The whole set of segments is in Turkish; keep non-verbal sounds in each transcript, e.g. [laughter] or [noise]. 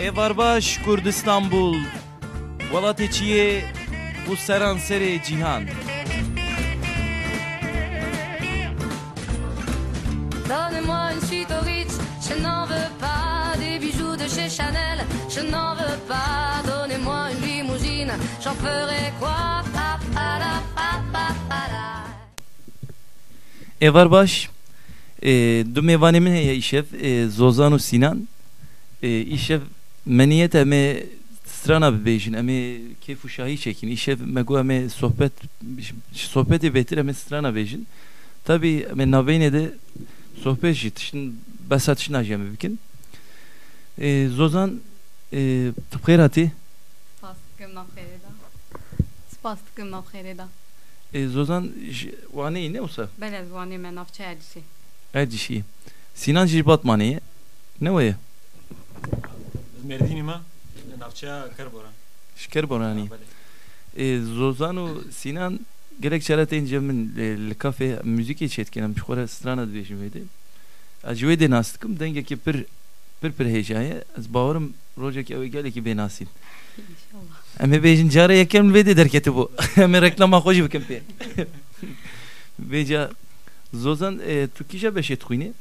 Evarbaş Kurdistanbul Welatê çiye û seranserê cîhan Donne-moi une suite au Ritz, je n'en veux pas des bijoux de chez Chanel, je n'en veux pas. Donnez-moi une limousine, j'en ferai quoi? Pa, pa, la, pa, pa, pa, la. Evarbaş e, Du mêvanê heye îşev e, Zozan û Sinan. E, îşev meniyet em ê strana bibêjin em ê kêf û şahî çekin îşev me got em ê sohbet sohbetê bêtir em ê strana bêjin. Tabii em ê navbeynê de sohbet jî tiştin besa tişna jî em ê bikin. E, Zozan e, tu bi xêr hatî? Spas dikim nav xêrê da. Spas dikim nav xêrê da. e, Zozan ji wanê ne wisa? Belê ez wanê me navçe Erdişê. erdişî Sinan jî ji Batmanê ye ne wê Merdinî me navçeya Kerboran. Şker Boranî E, Zozan û Sinan gelek çaretên cemin li kafê müzikê çêtkirin ji xwe re strana dibêjim wê de. Ez ji wê dê nas dikim dengekî pir pir pir hêjaye ez bawerim rojekê ew ê gelekî bênasîn İnşallah. em ê bêjin cara yekem li wê dê derketibû [laughs] em ê reklama jî bikin pê. [laughs] Vêca Zozan e, kîja beşê dixwînî?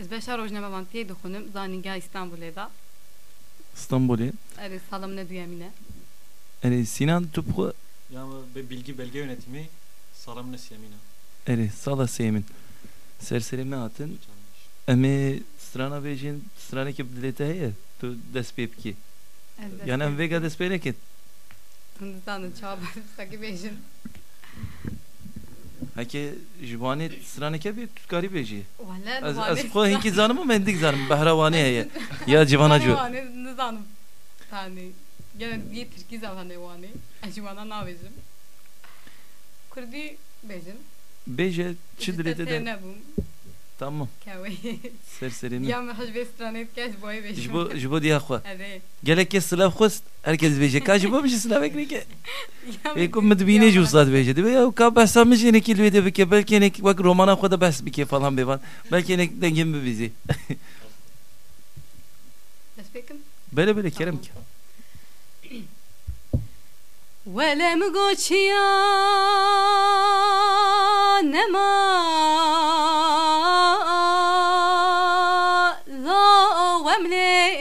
Ez beşa rojnamevantiyê dixunim zanîngeha İstanbulê da. İstanbulê Erê salam ne duyemîne. erê Sinan tu bi xwe Ya bilgi belge yönetimi salam ne siyemina. erê sala sêmin serserî me hatin em ê strana bêjin stranekî bi dilê te heye tu bikî Ez yani em vêga dest pê nekin Hindistan'ın çaba [laughs] sakı bejin. heke ji wanê straneke bê tu karî bêjî Valla ez ez xwe hinkî zanim û me dik zanim behra civana cu Wanê nizanim. Tani. Gene bir Türkî zamanê wanê. Ez ji wana navêjim. Kurdî bejin. bêje çi dilê te de tamam me Ya me hej vê stranê kes boyê bejim. ji bo ji bo diya xwe Erê. gelek kes silav xwest herkes bêje ka ji bo bijî silavek neke [laughs] Ya ê ku min dibînê jî wisa dibêje dibe ya ka behsa min jî nekî li wê de bike belkî hinek wek romana xwe de behs bike falan bêvan belkî hinek dengên bibîzî Dest pêkim? Böyle böyle Kerem ki. Velem goçya nema za vemle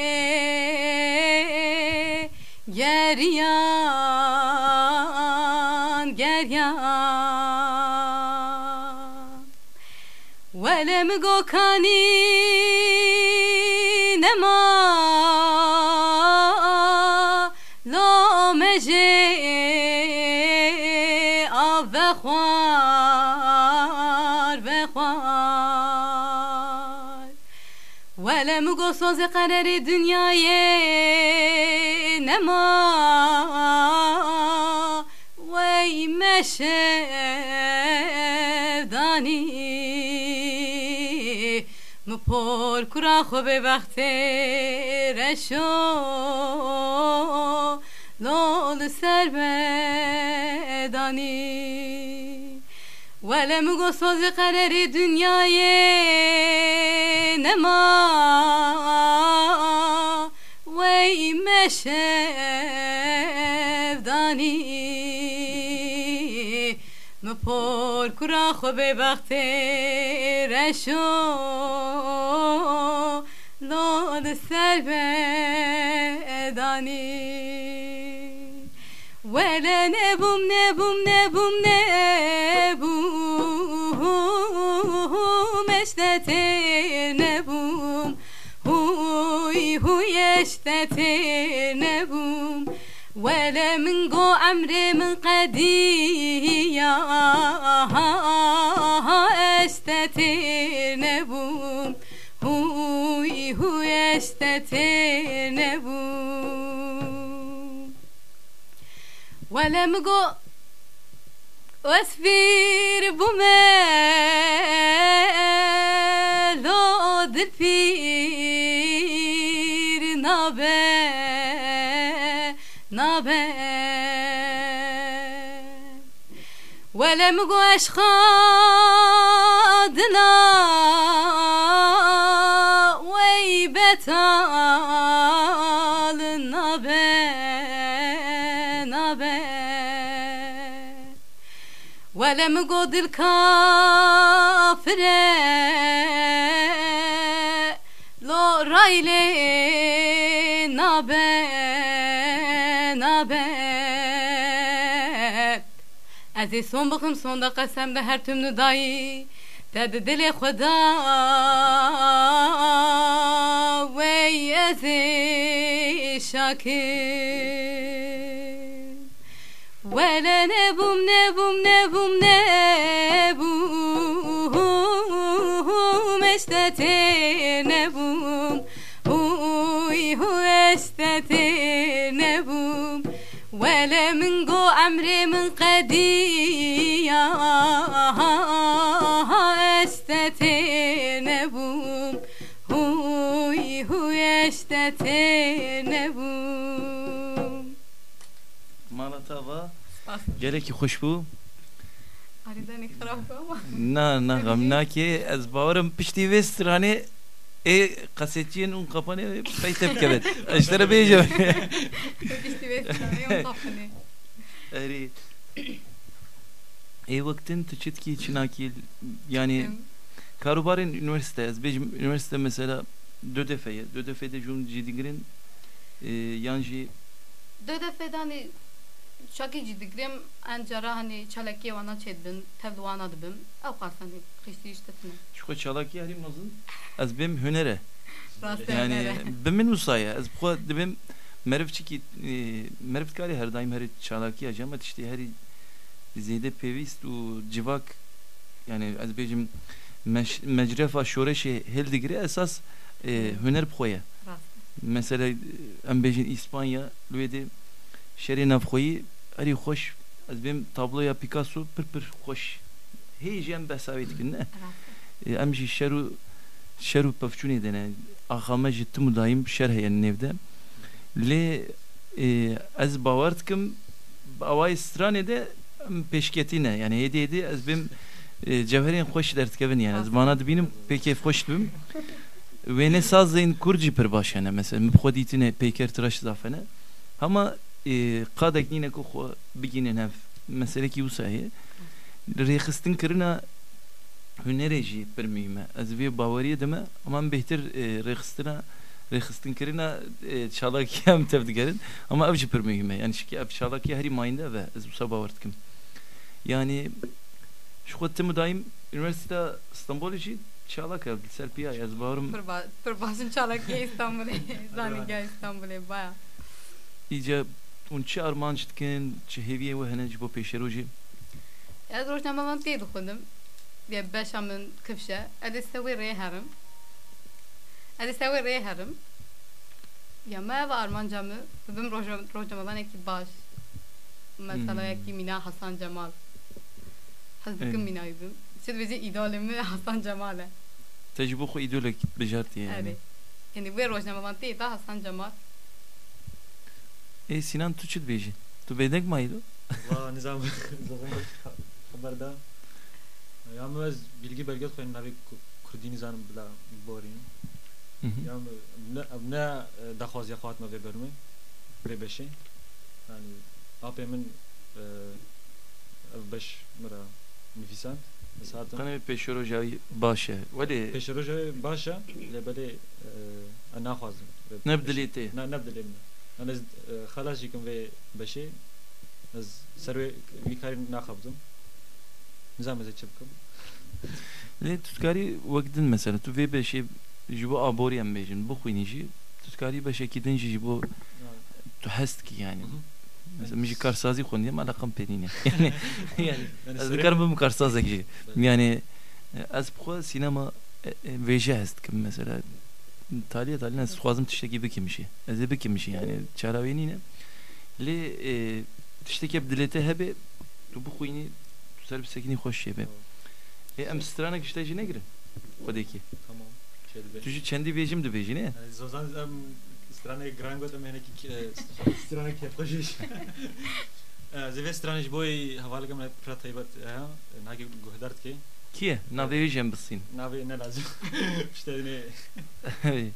ولم قصوز قرار دنیای نما وی مشدانی مپر کرا خو به وقت رشو لال سر بدانی ولم گساز قرار دنیای نما Şeyme şevdani Mepor kura xobe bakte reşo Lod servedani Vele nebum nebum nebum nebum Eşnete اشتتينهم ولا من جو امري من قدية. اشتتينهم هو هو اشتتينهم ولا من جو واسفير بما لو ذلفير. nabe nabe ولم قوش خادنا ويبتال نبي نبي ولم قد الكافر لو رايلي ben ben Aziz son bakım sonda kasemde her tümlü dayı Dedi dile khuda. Vey aziz şakir. Vele nebum nebum nebum nebum Eştetir nebum استثنى نبوم ولا من جو أمري من قدية استثنى بوم. هوي هوي استثنى بوم. مرتبة جلکی خوش بو؟ آره دنی خراب نه نه غم نه که از باورم پشتی وسترانه e kasetçiyen un kapanı peytep kebet. Aşlara beyeceğim. Eri e vaktin tıçıt ki çinakil yani karubarın üniversite ez bejim üniversite mesela dödefeye dödefede jun cidigirin e, yanji دو دفعه دانی شاکی جدیگریم انجارا هنی چالکی وانا چیدن تبلوانا دبم او قاسانی قیشتی iştetme. şu çalak yarim nazın ez bim hünere Rast yani yani. bimin usaya ez bu dibim merif çiki merif kari her daim her çalaki yacamat işte her zede pevist u civak yani ez bejim meş- mecrefa şoreşe heldigri esas e, hüner poya Rast. mesela em bejin İspanya lüyede şeri navxoyi ari hoş ez bim tabloya Picasso pır pır hoş. Heyecan besavit gün ne? Rast. em jî şer û şer û pevçûnê de ne axame ji tim û dayîm şer heye nevde. Lê e, ez bawer dikim awayê stranê de em pêşketîne yani hêdî hêdî ez bim e, cevherên xweş derdikevin yani. Ez vana dibînim pêkê xweş dibim wêne sazên kur jî pir baş hene mesela min xwe dîtine pêker tiraş zafene. Ama e, qadek nîne ku xwe bigînin hev meselekî wisa heye rêxistin kirina هنرê jî pir mühim e ez vê baweriye dime ama em bêhtir e, rêxistina rêxistinkerina e, çalakiya em tev digerin ama ev jî pir mühim e yani şikî ev çalakiya herî mayînde ve ez wisa bawer dikim yani ji xwe tim û dayîm üniversitede İstanbulê jî çalak ev serpiya ez bawerim Pır pır başın çalakiye İstanbul'e. Zani gel İstanbul'e baya. îce hûn çi armanc dikin çi hêviyê we hene ji bo pêşerojê Ya روشنامه من تيد خودم يا باشا من كفشة أدي سوي ري هرم أدي سوي ري هرم يا ما var mancamı bugün roşnamadan eki baş mesela Hmm. eki Mina Hasan Cemal Hazbıkım Evet. Mina'ydım Şimdi bizi idolümü Hasan Cemal'e te ji bo xwe îdolek bijartiye yani Evet Yani bu roşnamadan teyda Hasan Cemal e Sinan, tu ce beji? Tu bedek maydı? Valla nizam haber da. Ya mı bilgi belge koyun abi Kurdi nizam bla borin. Ya ne da xozya xatma ve bölme. Bre beşi. Yani APM'in beş mıra nüfisant. Zaten. Kanı peşorojavi başa. Veli. Peşorojavi başa. Le böyle ana xozum. Ne bdelite? Ne ne bdelimle. از خلاص یکم به بشه از سروی میکاری نخوابدم نزام از چه بکم لی تودکاری وقتن مثلا تو وی بشه جبو آبوری هم بیجن بخوینی جی تودکاری بشه کدن جی جبو تو هست کی یعنی مثلا میشه کارسازی خوندیم علاقم پدینه یعنی یعنی از کارم بم کارسازه کی یعنی از بخوا سینما ویژه هست که مثلا sînema e, e, vêje hest dikim mesela taliye taliye ez dixwazim tiştekî bikim jî ez ê bikim jî yani çara wê nîne lê e, tiştekî bi dilê te hebe tu bixwînî tu ser bi sekinî xweş şêbe e em stranek işte jî negirin xwedekî Tamam. Şey de Tu jî çendî vêjim dibêjî ne? Yani Zozan em strane gran Kje? Na Vevižem basin. Na Vevižem, ne razum. Številni. [laughs]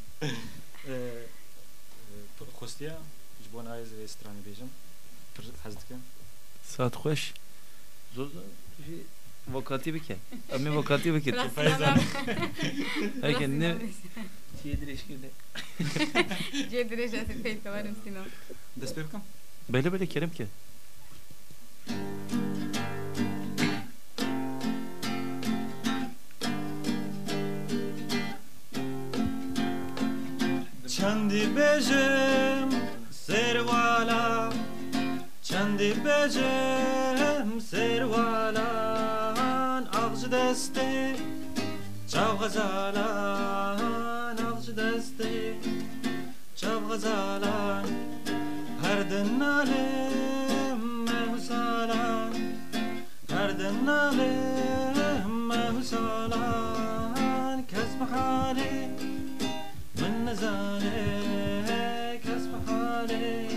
Hostija, [laughs] ee, žbo na jezve strani bežem. Hazdike. Saat hoş. Zor Vokati bike. Ami vokati bike. [laughs] Feyzan. Hayır ne? Çiğdiriş gibi. Çiğdiriş asıl peytovarım sinem. Despevkam? Böyle böyle kerim ki. Thank you. چندی بجم سروالا چندی بجم سروالان آغج دسته چاو غزالان آغج دسته چاو غزالان هر دنالم مهوسالان هر دنالم مهوسالان کسب حالی من نزانه كسب حالي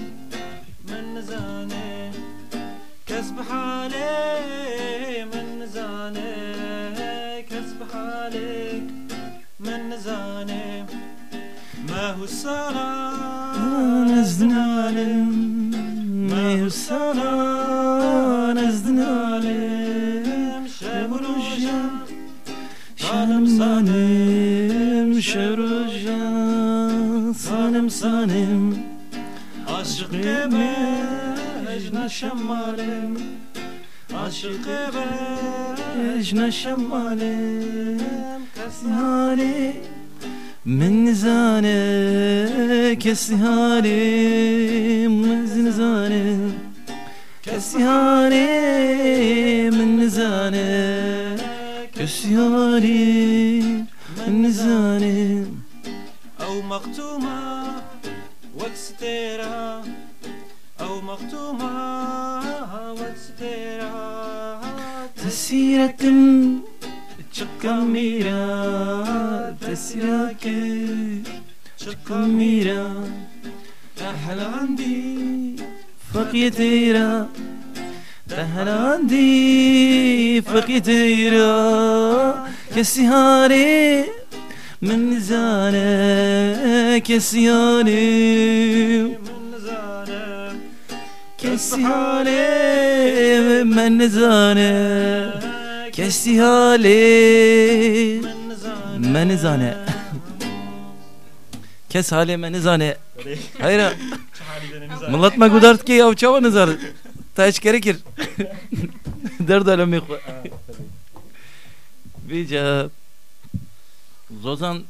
من نزانه كسب حالي من نزانه كسب حالي من نزانه ما هو الصلاة Nezdinalim Mevsana Nezdinalim Şevrujan Şanım sanim Şevrujan Sanim sanim Aşık mecna şemmalim Aşık Ejna şemmalim كسهالي من نزانه كسهالي من نزانه كسهالي من نزانه كسهالي من نزانه أو مختومة وتستيرها أو مختومة وتستيرها تسيرة تشكميرة تسيرة تشكميرة أحلى عندي فقيتيرا تحل عندي فقيتيرا كسيهاري من زانك كسيهاري من زانك كسيهالي من زانه كسيهالي من زانك من زانه kes hale men zane. Hayır. Millet me gudart ki yav çava nizar. Taç gerekir. [laughs] Derd alemi xwe. Bija Zozan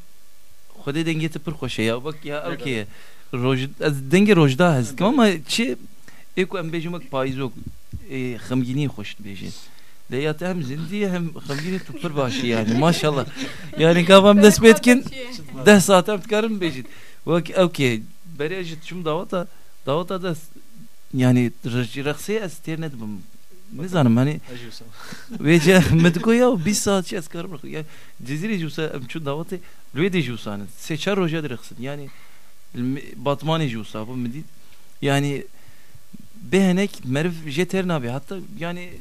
Xwedê dengê te pir xweş e ya bak ya okey. Roj ez dengê rojda hezkim ama çi ê ku em bêjim wek payîzok ê xemgînî xweş dibêje. Lê ya te hem zindî hem xemgînî tu pir başî yani maşallah. Yani kavam dest pê dikin ده ساعت هم تکارم بجید وک اوکی برای اجت شم دعوتا دعوتا da yani رقصه از تیر ندبم ne zanım hani? Veje [laughs] mediko ya bir saat şey askar bırak ya cezire jusa çu davate lüede jusa ne hani? seçer roja direksin yani batman jusa bu medit yani behenek merv jeterin abi hatta yani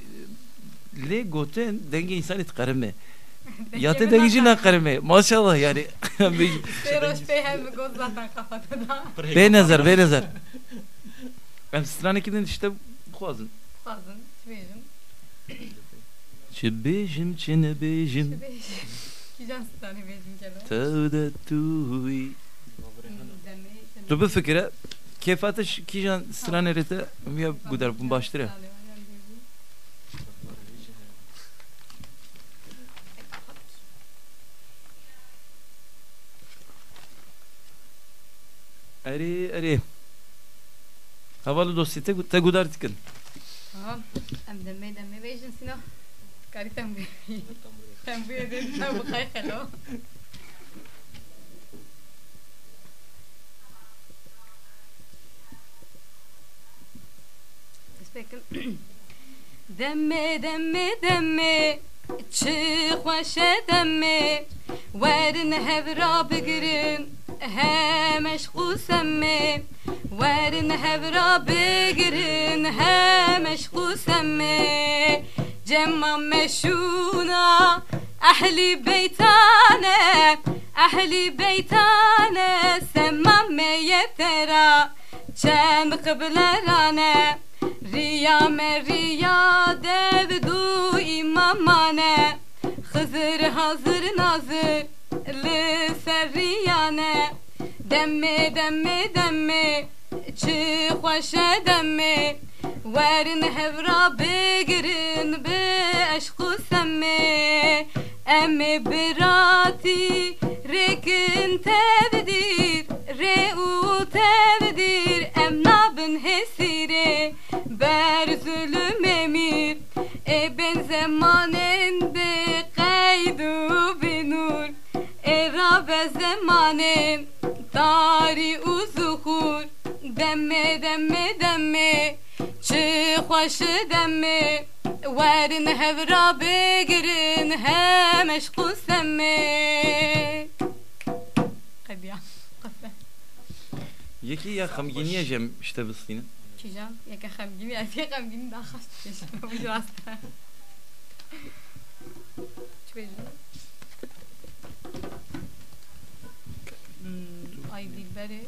le gote denge insan it kareme [laughs] ya te denge jina kareme maşallah yani. [laughs] Feroş bey hem goz zaten kafada da. Be nazar be nazar. Ben stranekinden işte kuazın kuazın Tübeyim. Çi bejim çi ne bejim Tübeyim. Kijan stane bejim gelo. Tavda tuy Tu bi fikre kefatiş kijan stranerete ya gudar bun baştıra Eri eri. Havalı dosya te, gudar tikin ام دم می دم می بیشن سی کاری تنبی تنبی دیدن نبود خیلی خلو دم می دم می دم می چی خواهد دم می وارد نه برای همش خوشم ورن هورا بگرن همش خوسمي جمع مشونا أهلي بيتانا أهلي بيتانا سمم يترى كم قبل رانا Riya meriya devdu imamane Hızır hazır nazır Li serriyane Demme Çi xoşe demme Verin hevra begirin be eşku semme Emme birati rekin tevdir Re u tevdir. Em nabın hesire Ber zulüm emir E ben zemanen be kaydu binur E rabe Tari uzuhur Demme demme demme Çi xoş demme Verin hevra begirin hem eşku semme Hadi ya یکی یا خمگینی جم işte بسینه Çijan yaka xemgini az ya xemgini daha xas çeşme bu rasta Çuveju Ay dilberi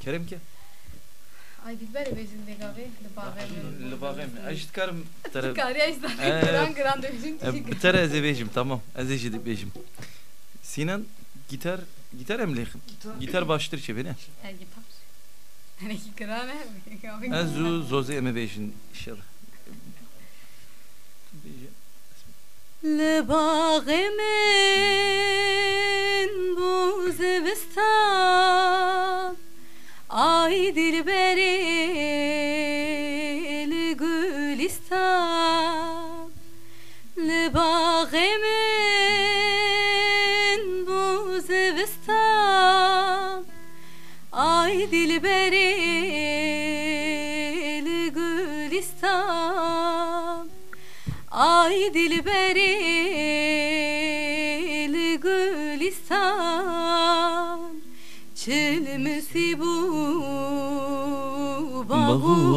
Kerem ki Ay dilberi bezin de gavi Lübağem Lübağem Eşit karım Tere Kari ajdan Evet. Gran gran dövüşün E, Tere eze bejim tamam Ez eşit bejim Sinan gitar Gitar emleyim Gitar baştır çevine Ay [laughs] gitar Hani ki gran he [laughs] Ez zu zoze eme bejin inşallah لباغمن بو زبستان Ay dilberim.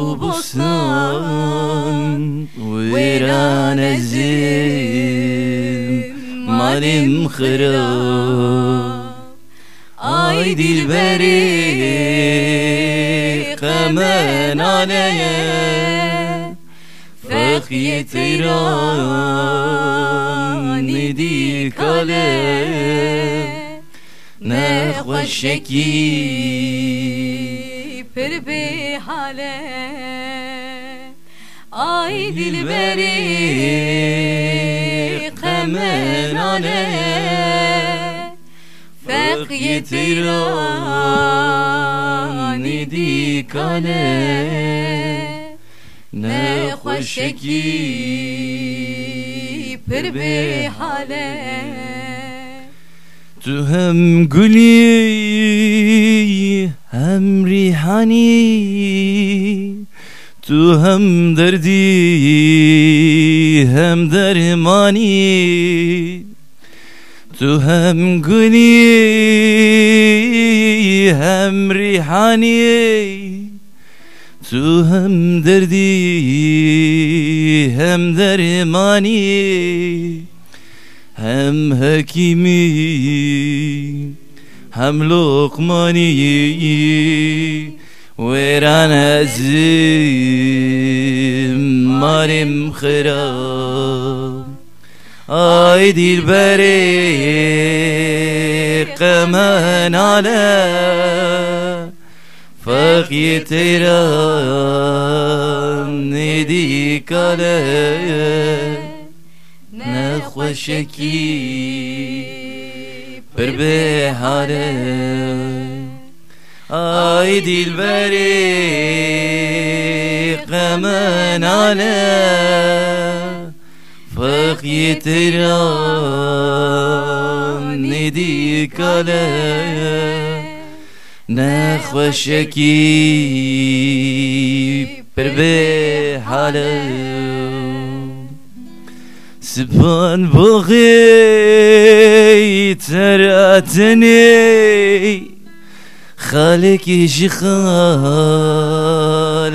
Bahu bostan Viran ezim Malim khirab Ay dilberi Kamen aleye Fakhi tiran Nidi kale. Ne hoşeki be hale. Ay dilberi kamen ale Fakhi tiran Nidi kale Ne hoşeki pir be hale Tu hem gülü hem rihani. Tu hem derdi hem dermani. Tu hem gülü hem rihani. Tu hem derdi hem هم حکیمی هم لقماني ويران ازیم مارم خراب آي دیل بری من على فقی تیران نديك عليك نخوشکی پر به حاله آی دیل بری غمن آله فقی تیران ندی کاله نخوشکی پر به سبان بغي تراتني خالك شخال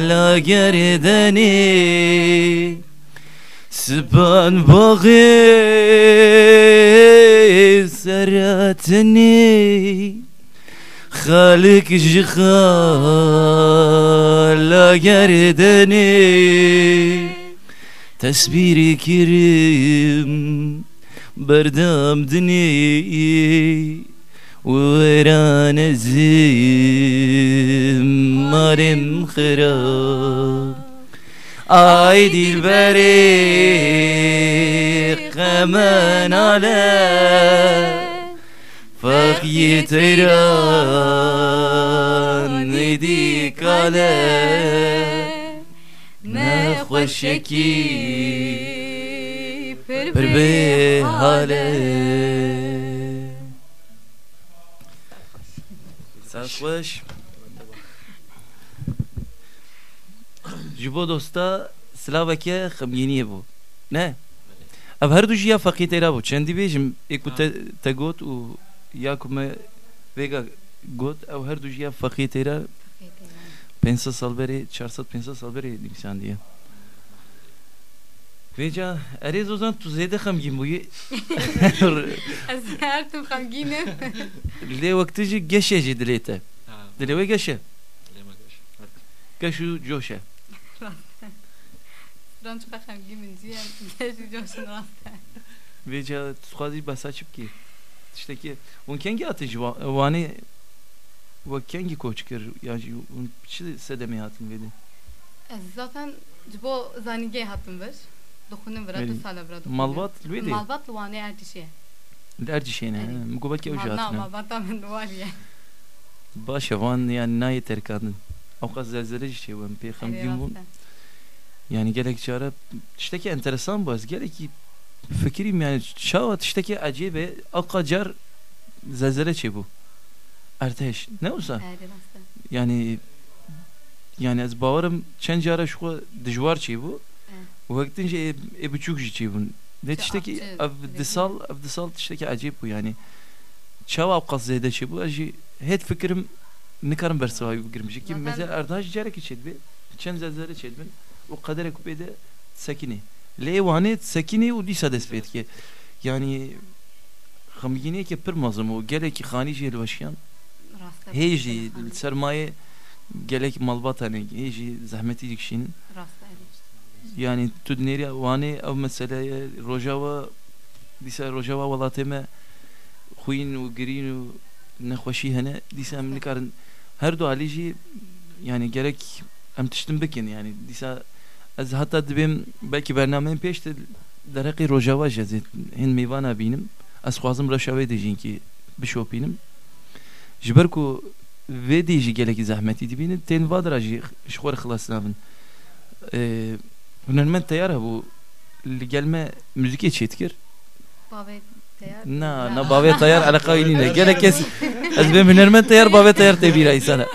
لا جردني سبان بغي سراتني خالك جخال لا جردني تسبیری کریم بردم دنی وران زیم مرم خراب Ay dilberi Kemen ale Fakyi teyran Nidi kale Ne hoşeki Per be hale. Sarhoş ji bo dosta slaveke xemgîniyê bû ne? Ev her du jî ya feqî têra bû çendî bêjim ê ku te got û ya ku me vêga got ew her du jî ya feqî têra 500 sal berê 400 500 sal berê nivîsandiye Te Ha, dilê we geşe lema geş. geş û coşe Ran çıka xemgîn min ciyen. Geşi coşun rastı. Vêca dixwazî behsa çi bikî tiştekî hûn kengî hatî ji wa- wanê we kengî koç kir ya jî hûn çi sedemê hatin vêdî Ez zaten ji bo zanîgehê Dixunim vira Belî. du sala vira dixunim. malbat li wê dê Malbat li wanê ertişê. li Ercişêne Belî. min got belkî ew jî Na hatine malbata min waliye. baş e van yani gelek çare tiştekî enteresan bû ez gelekî fikirîm yani çawa tiştekî ecêb e ew qacar zelzele çêbû erteş ne rastı. yani yani ez bawerim çend cara çêbûn lê Çi tiştekî zêde. di sal ev di sal tiştekî ecêb bû yani. Çawa ew qas zêde çêbû ez jî hêt fikirim nikarim bersivayî bigirim jî ki mesela erdha jî carekî çêdibê çend zelzele çêdibin û qederek ku pêde sekinê lê ê wanê sekinê û dîsa dest pê dike yani xemgîniyekê pir mezin û gelekî xanî jî li weşiyan Rastı. hê jî li sermayê gelek malbat hene hê jî zehmetî tu dinêriya wanê ew meseleye rojava dîsa rojava welatê me xwîn û girîn û nexweşî hene dîsa em nikarin. Her du alî jî yani gerek em tiştin bikin yani dîsa ez heta dibêm belkî bernameyên pêş de dereqê rojava ê hin mêvana bînim. Ez xwazim reşa wê de jînkî bişopînim. Ji ber ku vê dê jî gelekî zehmetî dibînin tên vadira jî ji xwe re Me müzikê çêtkir Bavê teyar. na na bavê teyar eleqa nîne gelek kes. ez bê hunermend teyar bavê teyar tê bîra îsana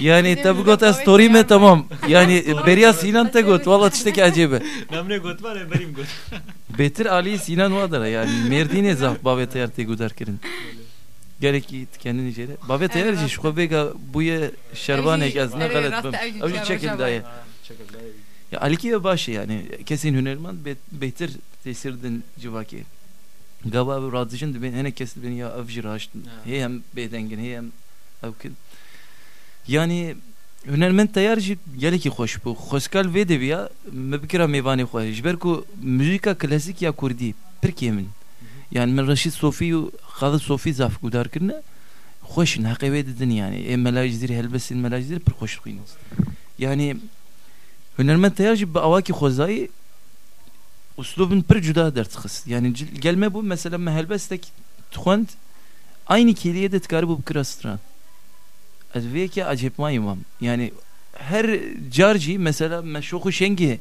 yani te bigot ez storî me tamam. [laughs] Yani beriya Sinan te got valla tiştekî ecêbe [laughs] Namne got var ya berim got. [laughs] Betir Ali Sinan vadira yani Mêrdînê zaf bavê teyar tê gudar kirin gelekî kendini jêre bavê teyar jî ji xwe vêga bûye şervanek ez ne Evet, galet Ha, çekil dayı. Ya Aliki ve başı yani kesin hünerman be, beter tesirdin civaki. Gaba bir radicin de ben hene kesin beni ya avcı raştın. Ha. Hey hem bedengin hey hem avkil. Yani hünermen tayarcı gele ki hoş bu. Xoskal ve de ya mebkira meyvani hoş. Jber ku müzika klasik ya kurdi. Pirkiye min. Yani min Raşid Sofi u Khadı Sofi zaf gudar kirne. Hoş naqe ve dedin yani. E melajdir helbesin melajdir pir hoş xuyun. Yani jî bi awakî xwezayî uslubun pir cuda dertixist yani cil- gelme bu mesela me helbestek dixwend aynı kêliyê de dikarîbû bikira stran ez vê yekê acêbmayî mam yani her car jî mesela me şoxu şengê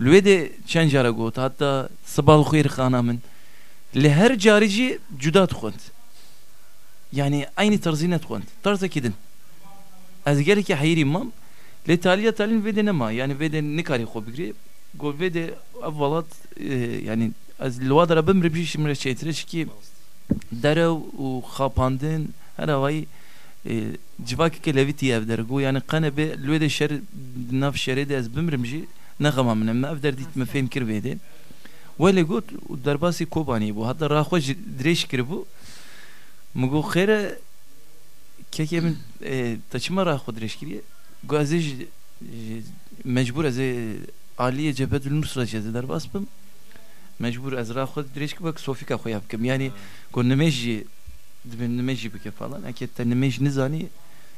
li wê de çend cara got. Hatta sibal xwêr xana min. Li her jî cuda dixwend yani aynı tarzî nedixwend tarzekî din ez gelekî heyîrî mam Lê taliya talin vê de nema yani vê de nikarî xwe bigirê got vê de ev welat e, yani ez li wa dere bimre bî şimre çêtire çikî derew û xapandin her awayî e, civakeke levîtî ev dere got yani qene bê li wê de şer nav şerê de ez bimrim jî nexema min em ev derdît me fêm kir vê de we lê got û derbasî kobanî bû heta raxwe ji dirêj kiribû مگو خیره که من Gazi mecbur ez e, Aliye Cebedül Nusra cediler basbım. Mecbur ez rahmet direk bak Sofika xo yapkım. Yani konnemeji dibin nemeji bike falan. Hakikaten nemeji nizani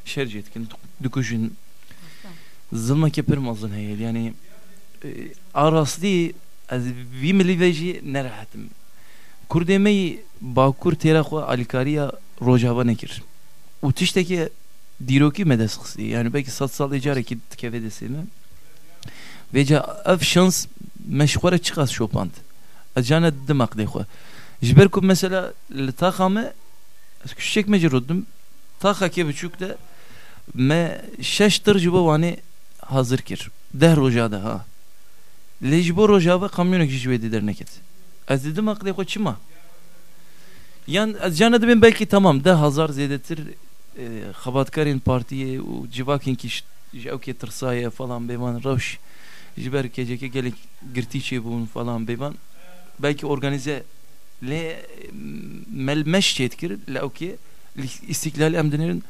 şerci etkin düküşün zılma kepir mazın heyel. Yani e, arasli ez vimli veji nerahatim. Kurdemeyi Bakur tera xo alikariya rojava nekir. U tişteki diroki medesxsi yani belki sat sal icara ki keve desene veca ev şans meşgure çıkas şopant acana demek de xo jiber ku mesela litaxame küçük mecrudum taxa ke buçuk da me şeş tır jibo vani hazır kir der rojada ha لجبو روجا kamyonok jivedi dernek et. Az dedim aklı ko çima. Yan az cana dedim belki tamam da hazar zedetir e, xabatkarin partiye u civakin ki javke tırsaya falan beyman ravş jiber keceke gelek girtiçe bun falan beyman belki organize le melmeş çetkir le okey istiklal emdinerin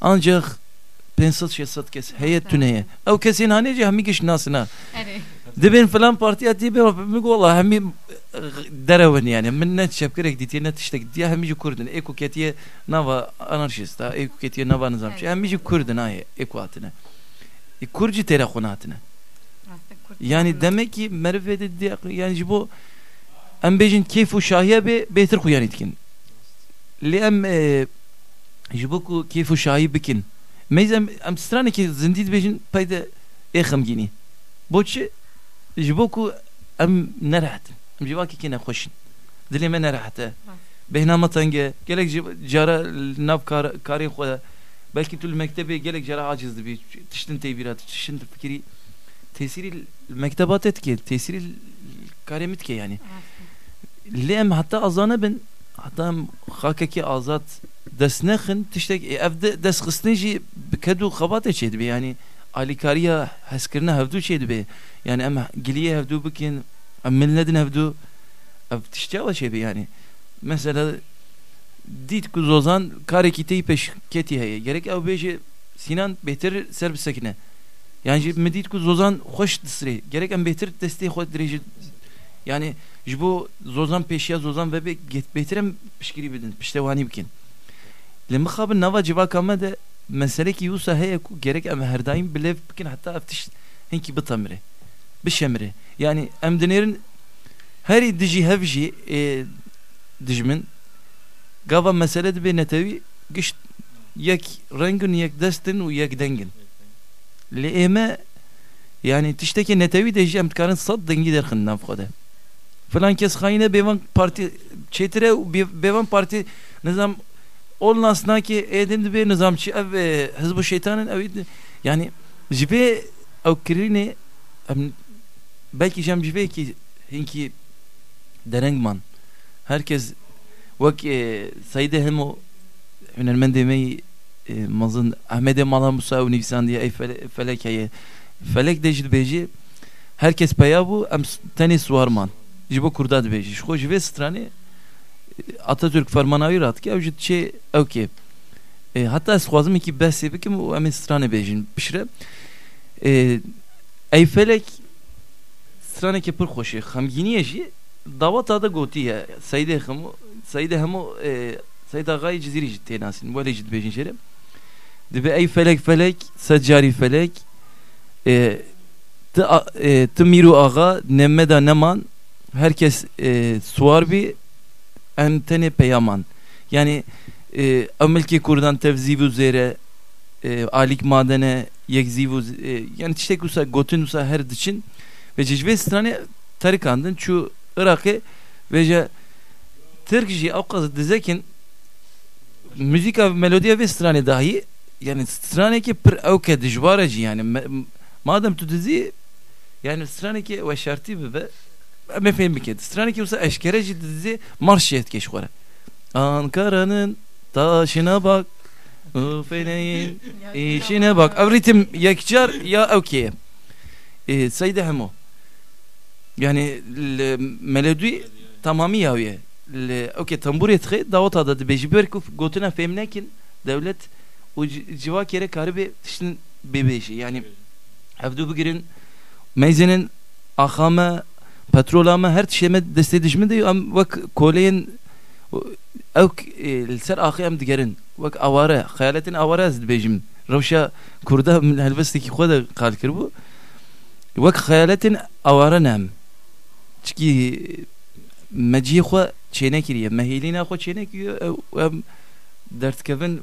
ancak pensat şesat kes heyet tüneye. Ev kesin hanece hemi giş nasına. Evet. دبين فلان بارتي اتي بيقول والله همي درون يعني من نت شبكرك ديتي نت تشتك دي هم يجي كردن ايكو كيتي نافا انارشيستا ايكو كيتي نافا نظام شي هم يجي كردن هاي ايكو اتنا كورجي تراخوناتنا yani demek ki merifet diye yani bu em bejin keyfu şahiye be beter kuyan itkin li em jibo ku keyfu şahi bikin mezem em strane ki zindid bejin payda ekham gini boçi ji bo ku em nerahatin em ji vakî kîne xweşin dilê me nerahete behnama tenge gelek cara nav karê xwe belkî tu li mektebê gelek cara aciz dibî tiştin têbîra tiştin fikirî tesîrî mektebat et ki tesîrî karê mit ke yani lê em heta azane bin heta em dest nexin tiştek ev de dest xistinê jî bi ked û xebatê çê dibe yani alîkariya hezkirina hevdû çê dibe yani em giliye hevdu bikin em milledin hevdu ev tiştiyava şey yani mesela dit ku zozan kare kiteyi peş keti heye gerek ev beje Sinan beter ser sekine yani me dit ku zozan hoş disri gerek em beter desteği hoş derece yani jibo zozan peşya zozan ve be beterem pişkiri bidin piştevani bikin li mixabin nava civaka me de meselekî wisa heye ku gerek em her daîm bilêv bikin heta ev tişt hinkî bitemire bişemire yani em dinêrin herî dijî hev jî dijmin gava mesele dibe netewî gişt yek rengin yek destin û yek dengin lê ême yani tiştekê netewî de jî em dikarin sed dengî derxin nav xwe de filan kes xayîne bêvan partî çêtire û bêvan partî olnasna ki edin be nizamçı ev hizbu şeytanın ev yani jibe ev kirine belki cem ki hinki derengman. Herkes vak e, sayıda hem o hünermen demeyi e, mazın Ahmet'e mala Musa u Nisan diye ey fele, felek heye felek de jid beji herkes paya bu em tani suarman jibo kurdad beji şko jive strani Atatürk fermanavî rat ki ev jid çe ev ki e, hatta ez xwazim ki behsê bikim û em ê stranê bêjin pişre e, ey felek straneke pir xweş e xemgîniye jî daweta da gotiye Seyidê xemû Seyidê hemû Seyid Agayê Cizîrî jî tê nasîn welê jî dibêjin jêre dibe ey felek felek sed carî felek tu mîr û axa nemmeda neman herkes suar bî em tenê peyaman. Yani e, amelki kurdan tevzivu zêre e, alik madene yek zivu e, yani tiştek usa gotun usa her diçin ve cicve strane tarikandın. Çu Irak'ı ve je Türk jî avqaz dizekin müzika melodiya ve strane dahi yani strane ki pir evke dijbara jî yani madem tu dizi yani strane ki ve şartı be me fehim biket strane ki usa eşkere jî dizi marş yetkeş xwara Ankara'nın taşına bak Feleğin işine bak. Ev ritim yekcar ya evkeye e, sayıda hemo yani melodi tamamı yaviye okey tambur etxe davota da beji ber ku gotuna femnekin devlet o ci- civa kere karibe tiştin bebeşi. Yani evdu bugirin meyzenin ahame petrolama her tişeme destedişme de am vak koleyin ev ser ahı em digerin vak avare hayaletin avare az bejim revşa kurda min helbesteki xoda kalkır bu vak hayaletin avare nem çünkü meciye xo çene kiriye mehilina xo çene kiriye em dert kevin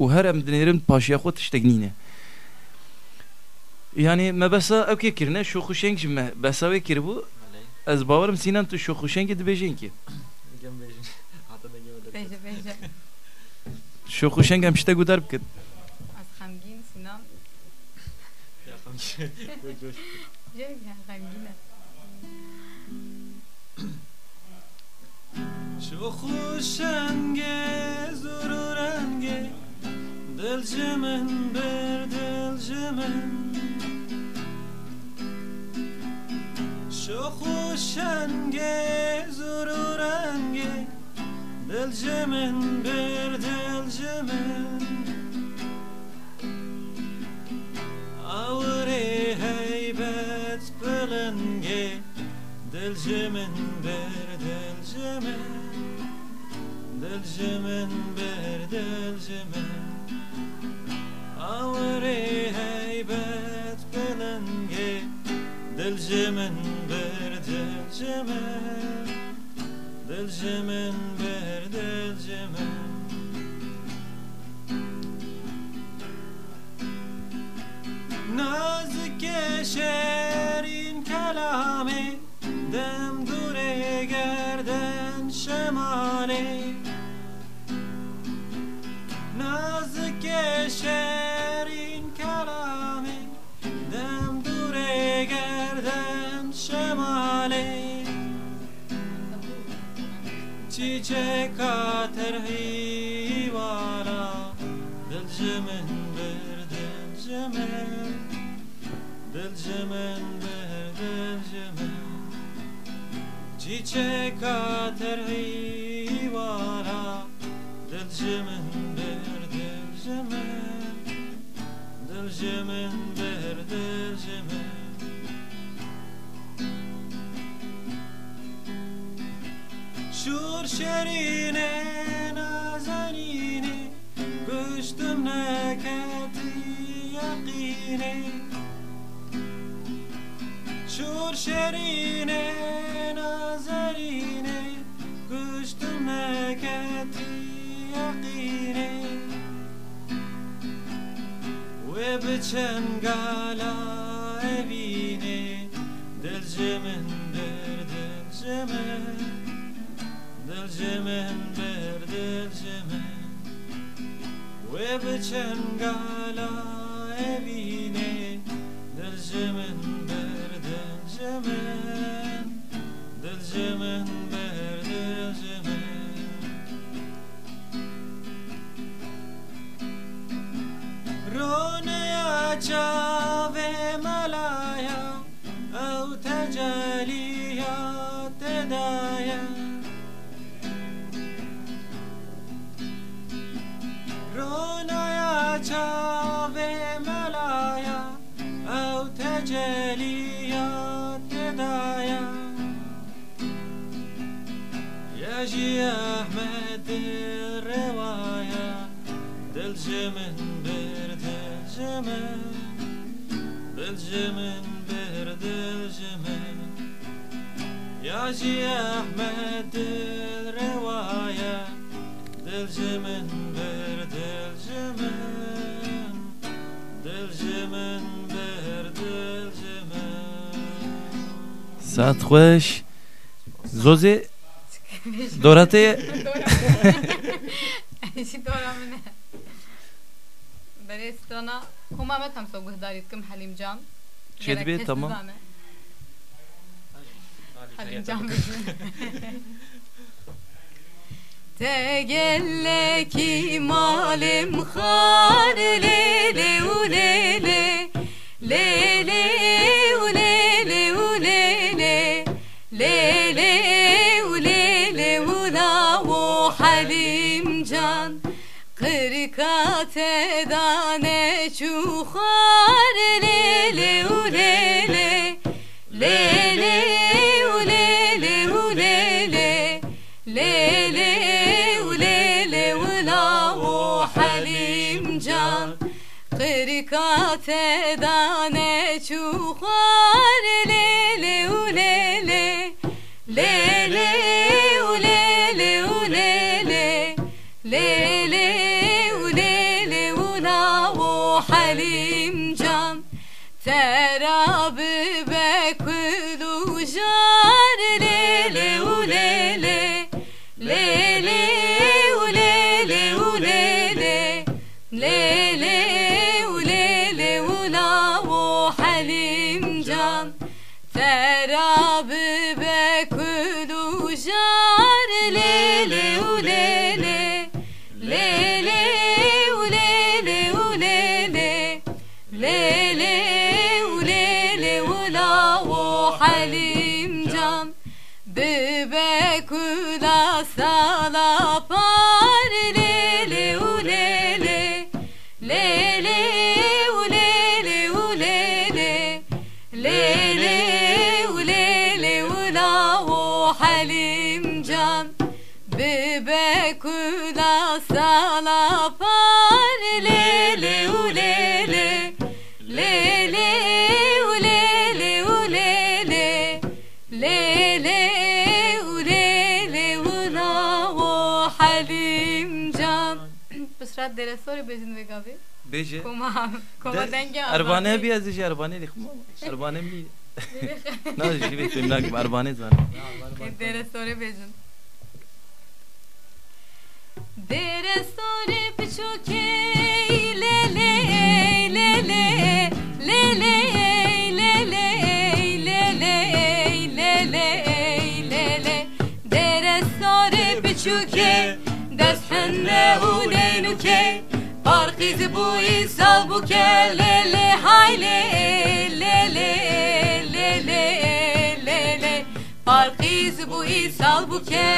و هر ام دنيرن پاشیا خود تشتگنینه yani me besa ev ke kirine şu Ez bavarım Sinan tu şokuşenki dibejinki. Gem bejin. Hatta da gem ödür. Beje beje. Şokuşengem şite gudar bkit. Az hamgin Sinan. Ya hamgin. Yok ya hamgin. Şokuşenge zururenge Delcemen ber delcemen شوخ وشنگه زرور انگه دلجمن بر دلجمن آوری هیبت بلنگه دلجمن بر دلجمن دلجمن بر دلجمن آوری هیبت بلنگه Delcemen ber delcemen Delcemen ber delcemen Nazı keşerin kelami Dem dure gerden şemali. Nazı keşerin kelami gerden şemale Çiçek atar hivara Dilcimin bir dilcimin Dilcimin bir dilcimin Çiçek atar hivara Dilcimin bir dilcimin Dilcimin şerine nazarine Göçtüm neketi yakine. Şur şerine nazarine Göçtüm neketi yakine. Ve biçen gala evine Dilcimin derdin cimin derdzimin, derdzimin Ve bıçen gala evine. Derdzimin, derdzimin Derdzimin, دل جمن بر دل جمن دل جمن بر دل جمن يا جي أحمد الرواية دل جمن بر دل جمن دل جمن بر دل جمن saat xoş zoze dorate شي دورة منها بريستانا هما ما تمسوا قهداريتكم حليم جان Şey Gerek bir, test tamam. zane. Halim Hadi can Tegelleki malim khan lele ulele lele ulele ulele Hırkate dane çuhar le le ule le le. Le ule le ule o halim can. Hırkate dane çuhar le le ule le Sen Dala parili li ulele Lele ulele ulele. Lele ulele ula o halim can. Bebek ula sala parili li ulele بسرات درسوری بجن بگاوی بیجه کما کما دنگه اربانه بی ازش اربانه لیخم اربانه می نه شی بیتیم نگم اربانه زن درسوری بجن درسوری پچوکی لیلی لیلی لیلی لیلی لیلی لیلی لیلی درسوری پچوکی دست هنه و نینوکی Parkiz bu isal bu kelele hayle lele lele lele Parkiz bu isal bu ke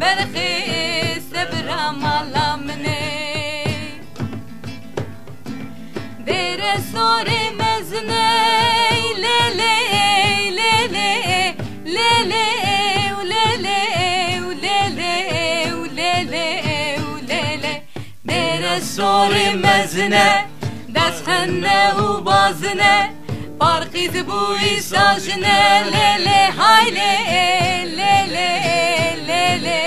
berxi sebram alamne Dere sore mezne Dere sore mezne dest henne u bazne Parkiz bu isajne lele hayle lele lele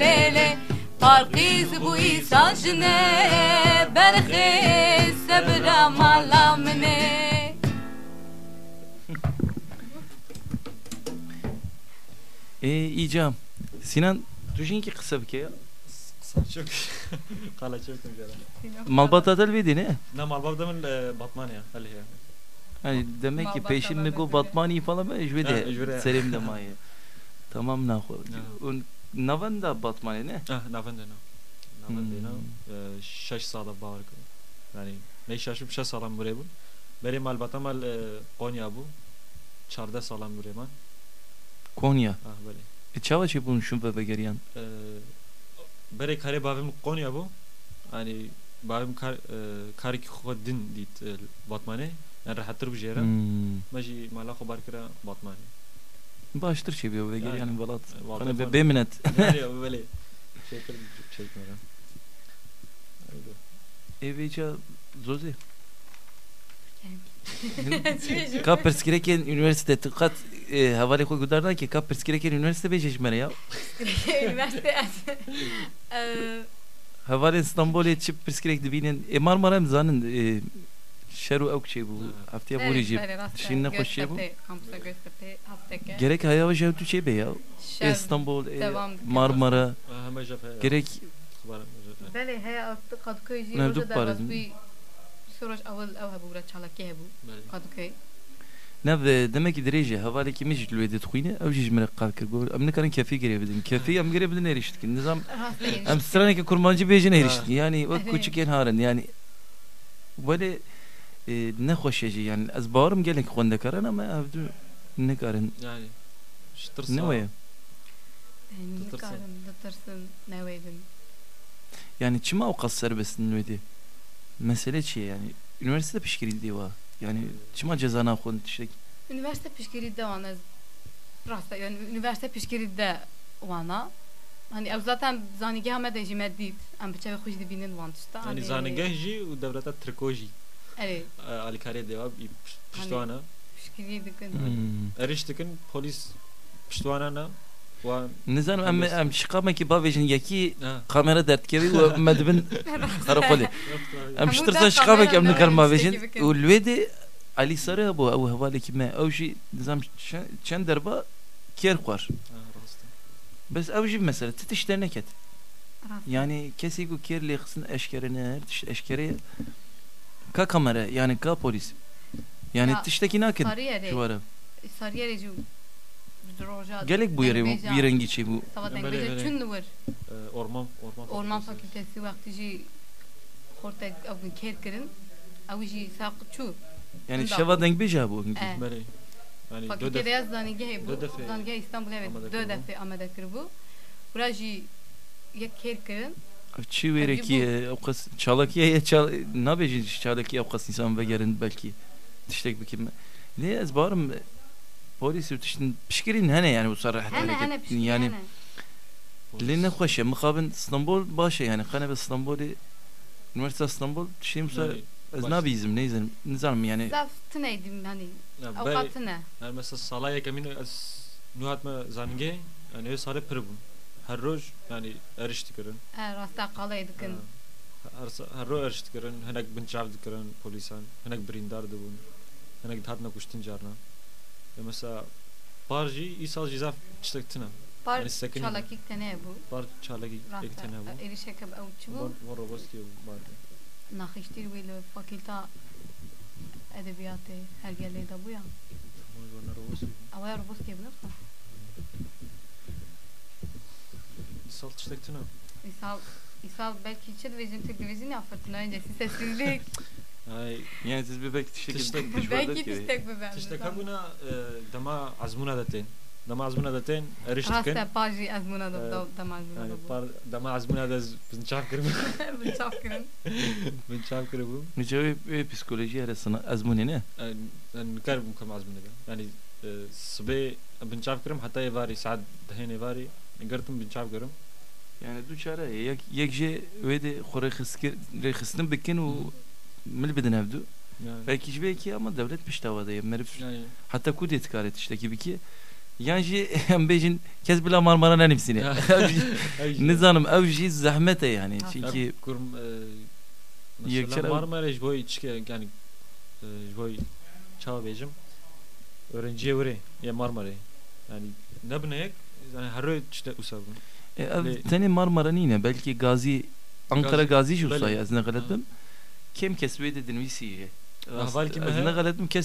lele Parkiz bu isajne berxi sebra malamne E iyicam. Sinan Tujinki kısa bir ya. Kısa çok. Kala çok güzel. Malbat adal vedi ne? Ne malbabda mı Batman ya? Ali ya. Hani demek ki Malbat peşin mi adal go vedi. Batmani falan mı Ha, ejvede ejvede. serim de maye. Tamam na xo. Ha. Un navan da Batmani ne? Ah, navende no. Navende no. Hmm. شش سال باور کن یعنی نه شش شش سالم بوده بود بریم البته مال قونیا بود 14 سالم بوده من Konya. آه بله E çava şey bunun şun ve begeriyan. برای کاری بایم قونیا بود یعنی بایم کار کاری که خود دین دید باتمانه yani rahattır bu jera. Hmm. Maji mala xabar kira Batman. Baştır şey bir begeriyan Yani, balat. vallahi Hani be falan. beminet. Yani böyle şey Kapers gereken üniversite kat e, havale koygudardan ki kapers gereken üniversite beşeşmene ya. [laughs] üniversite. [laughs] havale İstanbul'a yetişip pers gerekli binin e, Marmara mzanın e, şeru evk şey bu haftaya bu rejim. Şimdi hoş şey bu. Gerek hayava şevtü şey be ya. İstanbul, e, Marmara. Gerek. Bele haya katkı yüzü. Nevduk parazım. Nevduk. در بارز. بسوی سروش اول او هبو را چالاکی هبو Böyle. قدكوي ne ve demek ki derece havale kimi jilwe de tkuyne ev jiz mere qalkir gor am ne kan kafi girebildim. Kafi am girebildim eriştik. Nizam am strane ki kurmancı bejine eriştik. Yani o Evet. küçük en haren yani böyle e, ne hoş yaji yani az bağırım gelek konda karan ama çiye yani. Üniversitede pişkirildi var. Yani çima cezana kon işte. Üniversite pişkiri de ona rasta yani üniversite pişkiri de ona hani ev zaten zanige hame de jime dit em biçe hoş dibinin vantışta. Yani zanigah jî û devleta Tirko jî Evet. alîkariyê deva piştwana Pişkiri dikin. Hmm. eriş dikin polîs piştwana ne dertkevi ve medbin karakoli. Em Hemû ştırsa der şikame ki [laughs] em kamera nikar ne mavejin. tiştekî bikin. U lwedi Ali Sarı bu ev havale kime ev jî nizam çend derba ker xwar. rast Bes ev jî mesela tit işlerine ket. Rast. Yani kesi ku ker lexsin eşkerine her tiş eşkere ka kamera yani ka polis. Yani Ya, tişteki nakin Sarıyer'e. Gelek bu yere bu rengi çi bu. Çün nıvır. orman orman Orman fakültesi vakti ji Hortek avgın ker kirin. Avi ji saqı çu. Yani şeva denk beja bu. Bele yani Fakültede döde yaz zanige bu. Defe Zanige İstanbul evet. amade Dö kir bu. Bura ji yek ker kirin. Çi vere ki avkas çalakiye ya çal ne beji çalakiye avkas insan ve gerin belki tiştek bikim. Ne ez barım polis yurtışın pişkirin hene yani bu sarı Hene hene hareket. pişkiri Yani hene. Lene خوشه مخابن İstanbul باشه yani خانه به İstanbul'u üniversite İstanbul şey mesela Yani ez baş- ne bizim ne izlerim nizam yani Zaf tıneydim hani. ya bele Avukatı ne? yani mesela salaya kemin az nuhat me zanige yani ev sale pir bûn her roj yani eriş dikirin He rasta qalay dikin. her sa- her roj eriş dikirin hinek binçav dikirin polisan hinek birindar dibûn hinek hatne kuştin carna ya mesela par jî îsal jî zaf tiştek tune Par Yani sekinim. çalakik tane bu. par çalaki ek Rasta. tane bû Erişek ev çu. Var var robust diyor var. Naxiştir ve fakülta edebiyatı her geleyde bu ya. Var robust. Ama ya robust diye bilir İsal tune. İsal İsal belki içe vejin televizyon ya fırtına öncesi sessizlik. [laughs] Ay yani siz bir belki tiştek Tiştek- belki tiştek bir ben. tiştek habuna dama azmuna daten. Dama azmuna daten eriş dikin. Rasta paji azmuna da Ee, da da mazmuna Yani da bu. par dama azmuna da binçav kırım. [laughs] [laughs] Bu çapkın. binçav kırım. Nice bir psikoloji arasına azmuni ne? Yani nikar bum kam azmuna da. Yani sıbe binçav kırım hatta evari saat dahin evari. Gartım binçav kırım. Yani du çare yek yek je ve de xore xıskir rexistin bikin u mil bedin evdu. Yani Belki jbe ki ama devlet piştavada ya merif yani hatta kudet karet işte gibi ki yani ji hem bejin kez bila marmara nenimsini. Nizanım ev ji zahmete yani. Çünkü kurum mesela Marmara jboy içki yani jboy çav bejim. Öğrenciye vure ya Marmara. Yani ne binayek yani her işte usabın. e, ev tane Marmara nine belki Gazi Ankara Gazi- Gazi şu Bele. say az Kim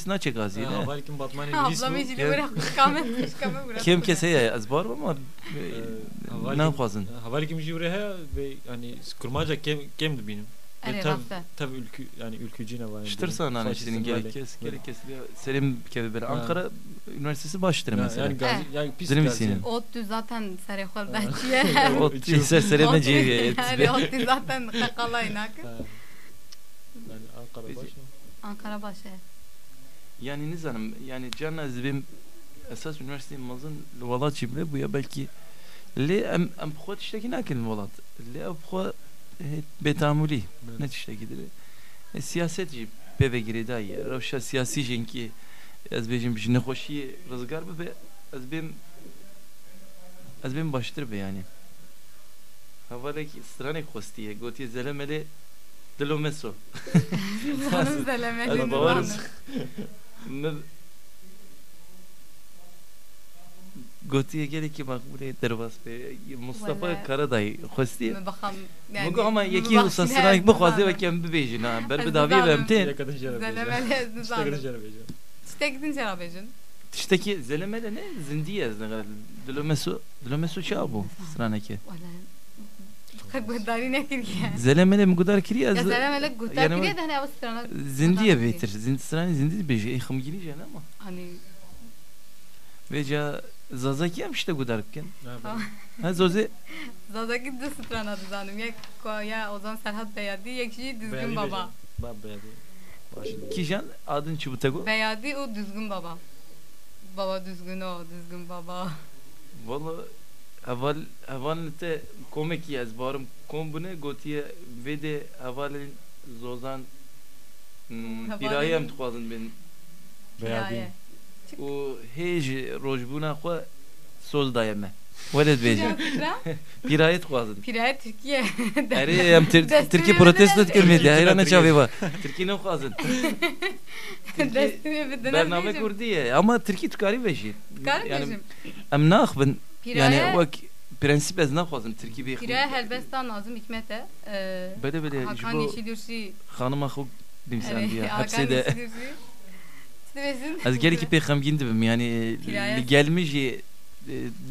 naçe Gazi ne? Haval kim Batman Ablam İngiliz ecili bırak kamen kamen bırak. Kim kese ya az var ama Haval ne kim- fazın. Haval kim jure he ve yani kurmaca kem kemdi benim. Evet tabi tabi ülkü yani ülkücü ne var. Ştırsan hani senin gerek kes gerek kes Selim kebe böyle Ha. Ankara Üniversitesi baştır mesela. Yani gazi yani pis gazi. senin. Ottu zaten serehol Ha. daçiye. O tilse Selim'e ceviye. [laughs] Yani ottu zaten kakalaynak. Yani Ankara baş mı? Ankara başı. Yani nizanım yani can azbim esas üniversite mazın valla çimle bu ya belki le em em xot işteki nakin valat le em xot betamuli ne işteki dire e, siyaset jî peve girê daye rewşa siyasî jên ki ez bêjim ji nexweşiyê rizgar bibe ez bêm ez bêm baştir be yani. Hevalekî stranê xwestiye gotiye zelemelê dilo meso. Zanın zelemeli. Az bavarım. Ne Gotiye gerek ki bak buraya dervas be Mustafa Vallahi. Karaday xwestiye Bakam Mugo ama yeki olsa sıra bu xwazê ve kem bibêjin ha ber bi daviye ve şarap Zelemeli. İşte gidin şarabecin. tiştekî zelemele ne? Zindiye ez ne? Dilo meso dilo meso çabu bu straneke Ne kiriye. zelemele mi gudar kiriye Ya ez zelemeli gutar yani kiriye de hani avı strana. zindiye betir zindi strane zindi beji e xımgini jana ama Hani ve ca Zazaki hem işte gudarken. Ha, zoze Zazaki [laughs] de strana. Yek ko- ya Ozan Serhat Beyadi, yek şey düzgün baba. Bab beyadi. Kijan adın çubutago. Beyadi o düzgün baba. Baba düzgün o, düzgün baba. Valla eval eval te komik yaz barım kom bune gotiye ve de evalin zozan hmm, Hevalin- birayem tuğazın ben Beyadi. Kiraye. o hej rojbuna xwe soz dayeme Velet bejim. Pira? Pirayet tuğazın. Pira Türkiye. [laughs] Eri em Tür- Desturi Türkiye mi protesto dedin? ettirmedi. Hayrana Türkiye. çavi var. Türkiye ne tuğazın. Desturi bir Kar Yani Piraya, vak prensip ez naxwazim Türkiye bexim. Piraya Helbestan Nazım Hikmet'e. e, Bele bele Hakan Yeşilürsi. hanıma xo dimsen Evet, diye. Hakan Hepsi de az geliki pek gindibim yani Piraya. gelmiş ye, e,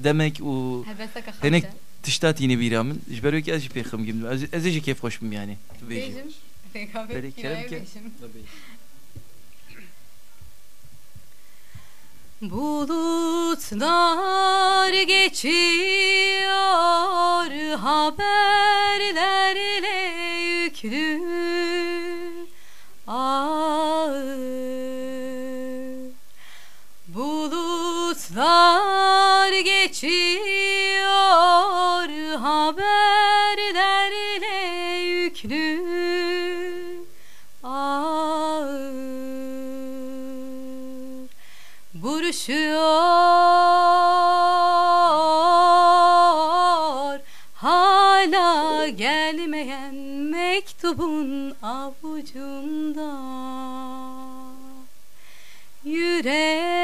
demek o Helbesta Denek- tiştat yine bir ramın. Jberu ki az pek gindim. Az az ji keyf hoşum yani. Bejim. Piraya kerem ke- bejim. Bulutlar geçiyor haberlerle yüklü ağır. Bulutlar geçiyor haberlerle yüklü ağır buruşuyor hala gelmeyen mektubun avucunda. Yürek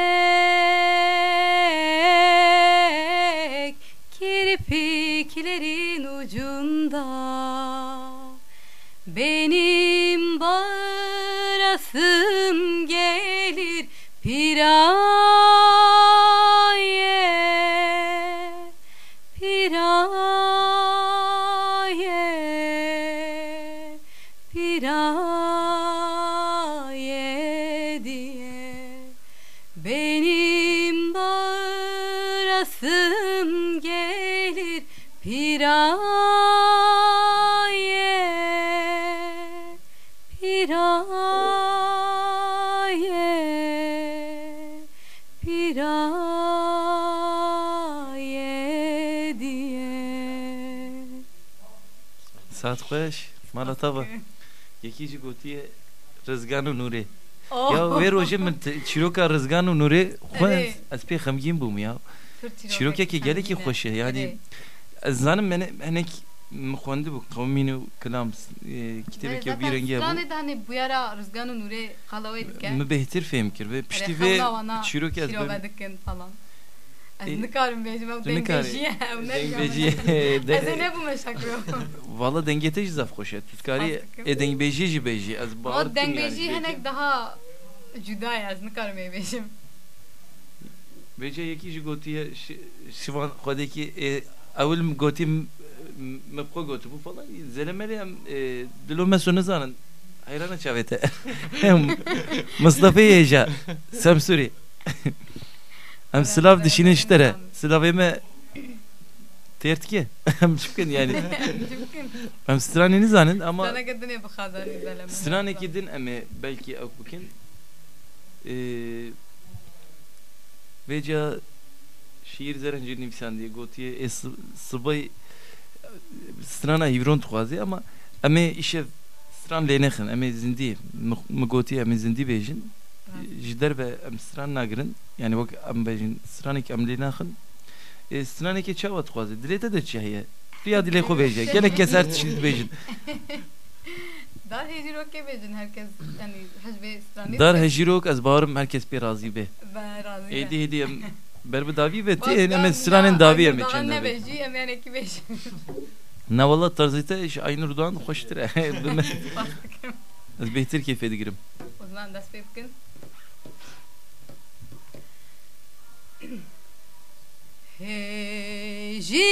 Saat xoş. Mala tava. Yeki ji gotiye Rızgan û Nurê. Oh. Ya ve roje min t- [laughs] çîroka Rızgan û Nurê xwe Evet. ez pê xemgîn bûm ya. Türk Çîrokekî gelekî xweş e yani Evet. ez zanim me hinek min xwendî bû qewmîn û kilam e, kitêbekî Evet, bir zaten rengiye bû. Stranê de hani bu yara Rızgan'ı [laughs] Hani E, nikarim bejim ev tu nikarî. dengejiye. ne diyorum? Ez ne bu meşakro. Valla dengete ji zaf xweş e. E jî bêjî ez dikim yani. dengeji Bêjî- henek daha cüda ya ez nikarim ev bejim. Bêje yekî ji gotiye şi- şivan xwedekî e, ewil min gotî m- me xwe gotibû falan zelemelê em e, dilo me so nizanin heyrana çavê te Mustafê hêja Semsurî Em silav dişînin ji te re Silavê me têr dike [laughs] em çi bikin yani. Mümkün. em stranê nizanin ama Sana kadın ya bu kadar din em ê belkî ew bikin Ee, Vêca şiir zerencî nivîsandiye gotiye ê sı- sibay strana hîvron dixwazê ama ê îşev stran ê zindî mi- mi gotiye em ê zindî bêjin ji derve em stran nagirin yani wek em bêjin stranekî em lê naxin Ê stranekî çawa dixwaze dilê te de çi heye Riya dilê xwe bêje gelek kes her tiştî dibêjin Dar hecir okey bejin herkes yani hecbe strani. Dar hejîrok ez bawerim herkes pê razî be Ben razı. Êdî êdî em ber bi davî ve Bak, tê em ben- ê stranên ya, davî em ê Aynur Doğan ne beji em yani iki beji. Na valla tarzı te ji Aynur Doğan xweştir e Bime- Ez bêhtir kêfê digirim O zaman dest pê bikin. Hejira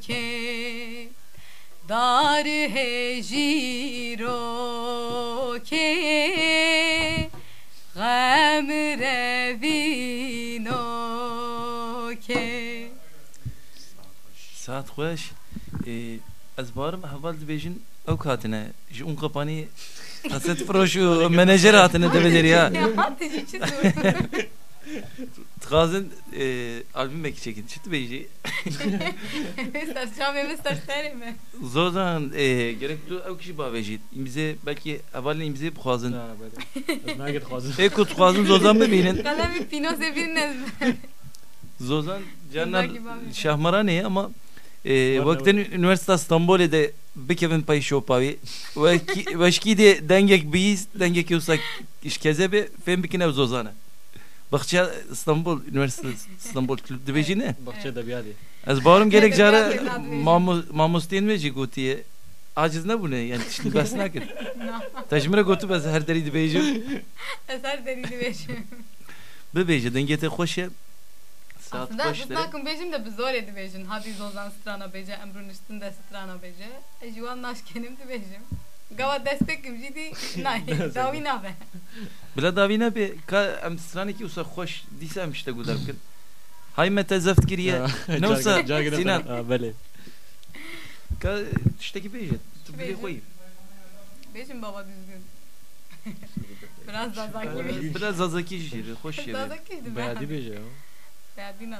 که در هجیرو که غم روینو که ساعت خوش از بارم حوال دبیجن او کاتنه جی اون قپانی قصد فروش و منیجر هاتنه دبیجر Bazen e, albüm belki çekin. Çıktı beyci. Saçma meme saçlarım ben. Zor zaman e, gerek du ev kişi bağlayıcı. İmze belki evvelin imze buhazın. Ne git buhazın. E kut buhazın zor zaman bebinin. Kala bir pino sevinmez. Zozan canlar şahmara ne ama e, vakten üniversite İstanbul'da bir kevin payışı opavi. Ve ki de dengek biyiz, dengek yusak işkeze be, fen bikine zozana. Bakçıya İstanbul Üniversitesi İstanbul Kültür Divisi'ni. Bakçı Edebiyatı. Az bağırım gerek cara mamus değil mi Ciguti'ye? Aciz ne bu ne? Yani şimdi bas ne kadar? Tajmira gotu bas her deri dibeyeceğim. Ez her deri dibeyeceğim. Bebeğe dengete hoş ya. Saat Aslında biz nakın bejim de biz zor edibejim. Hadi zoldan strana beje, emrün üstünde strana beje. E juan naşkenim dibejim. beşim. Gava destekim jidi nay. Davi na be. Bila davina be ka em strani ki usa hoş disem işte gudar kır. Hay mete zeft giriye. Ne olsa Sinan. بله Ka işte ki beyce. Tu bile Beyce. koy. Beşim baba düzgün. Biraz daha zaki Biraz azaki jiri. Hoş Daha yeri. zakiydi بيادي بيجي Beğendin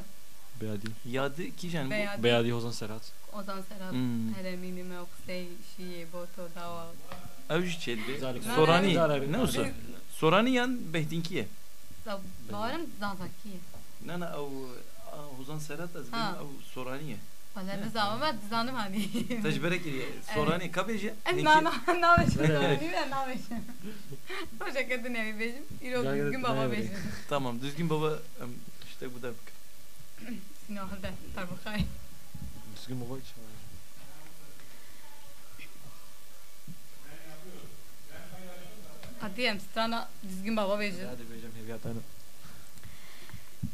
بيادي Yadı ki jan bu. Beğendin. بيادي هوزن Ozansera mm. heremini me oxtei și ei boto daua. Avji çeldi. Sorani. Ne olsa? Sorani yan behdinkiye. Da, bağırım zanzakiye. Ne ne o Ozan Serhat az benim o Soraniye. Valla ne zaman ben zanım hani. [laughs] Tecbere giriyor. Sorani kabeci. E, nana nana şimdi soraniye nana şimdi. Proje kadın evi bejim. İro düzgün baba bejim. Tamam düzgün baba işte bu da. [laughs] Sinan'da tabii hayır düzgün baba için. Adiyem sana düzgün baba vereceğim. Hadi vereceğim heviyatını.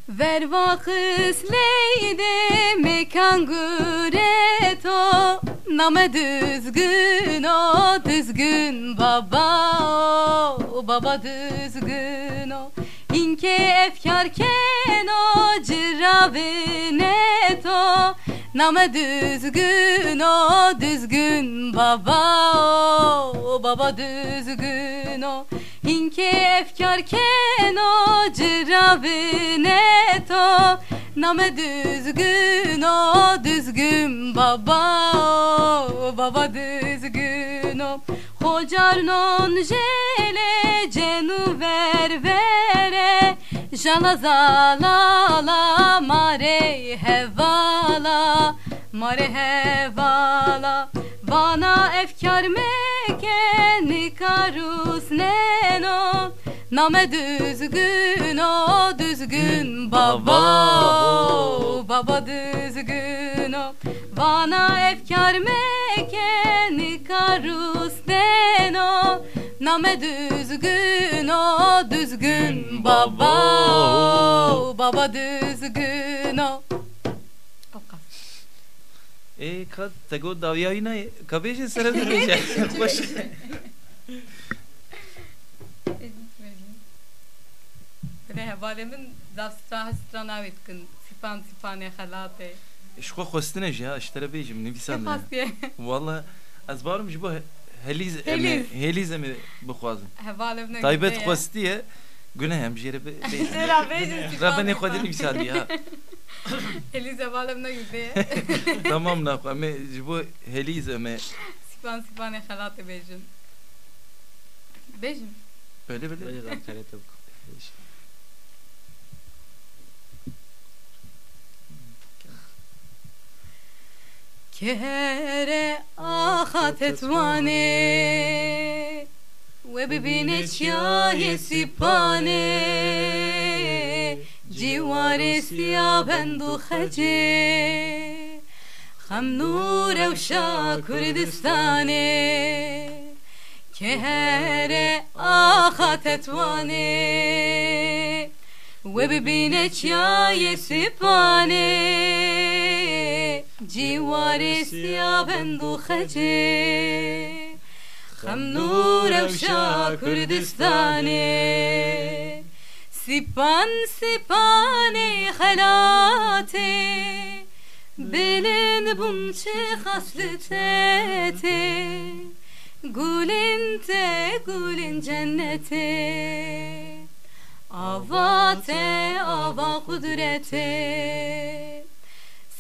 Ver vakıs leyde mekan güret o Name düzgün o düzgün baba o Baba düzgün o İnke efkar ken o cirave net o Name düzgün o düzgün baba o Baba düzgün o. İnke efkar ken o ciravineto Name düzgün o düzgün baba o Baba düzgün o. Hocar non jele cenu ver vere Jala zalala mare hevala Mare hevala. Bana efkar mekeni karus neno Name düzgün o düzgün baba. Baba. Düzgün o. Bana efkar mekeni karus neno Name düzgün o düzgün baba o, Baba düzgün o. E kad tego davyayına kabece sere dönecek. Baş. Böyle hevalemin zavstra strana vitkin sipan sipane halate. Şko xwestine ji ya iştere bejim. Pas diye. Valla ez barım ji heliz Heliz. emi heliz emi bixwazim. Hevalemne Taybet xwestiye günah hem jere be. Zera [laughs] bejim. Rabbe xwedin nivisan ya. Eliz hevalemne güde. Tamam na emi ji bo heliz emi Sipan sipane halate bejim. Bejim. öyle [laughs] Kere ahat etwane Ve bibine çaye sipane. Ciware siya bendu khece Xam nur evşa Kürdistanê Kere ahat etwane Ve sipane Ciware siya bendu khece Xam nur evşa Kürdistanê Sipan sipane halate Belin bunçe haslete Gulin te gulin cennete Avate ava kudrete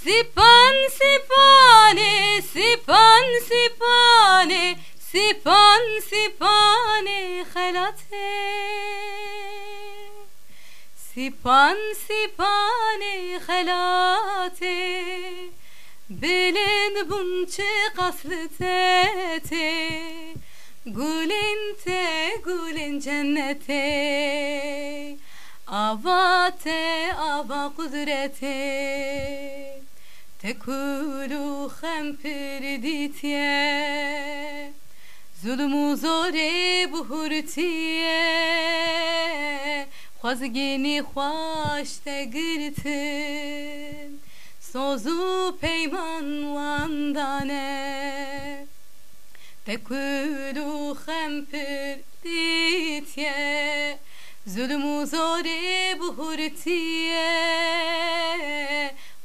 Sipan sipane sipan sipane Sipan sipane halate Sipan sipane halate Belin bunçe kaslete Gulin te gulin cennete. Avate ava kudrete Tekulu khempir ditye Zulmü zore buhurtiye Xwazgînî xweş te girtin Soz û peyman wan dane. Te kul û xempir dîtiye